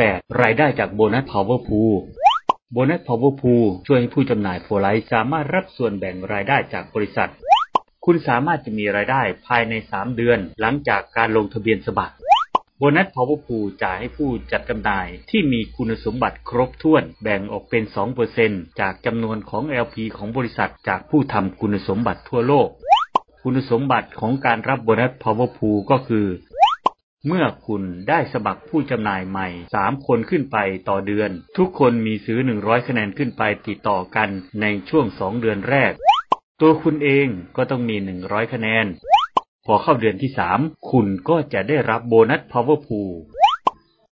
8. รายได้จากโบนัส Power Pool โบนัส Power Pool ช่วยให้ผู้จำหน่ายโฟไลท์สามารถรับส่วนแบ่งรายได้จากบริษัท คุณสามารถจะมีรายได้ภายใน 3 เดือน หลังจากการลงทะเบียนสมัครโบนัส Power Pool จ่ายให้ผู้จัดจำหน่ายที่มีคุณสมบัติครบถ้วนแบ่งออกเป็น 2%จากจำนวนของ LP ของบริษัทจากผู้ทำคุณสมบัติทั่วโลก คุณสมบัติของการรับโบนัส Power Pool ก็คือ เมื่อคุณได้สมัครผู้จำหน่ายใหม่3คนขึ้นไปต่อเดือน ทุกคนมีซื้อ 100 คะแนนขึ้นไปติดต่อกันในช่วง2เดือนแรก ตัวคุณเองก็ต้องมี 100 คะแนน พอเข้าเดือนที่3คุณก็จะได้รับโบนัส Power Pool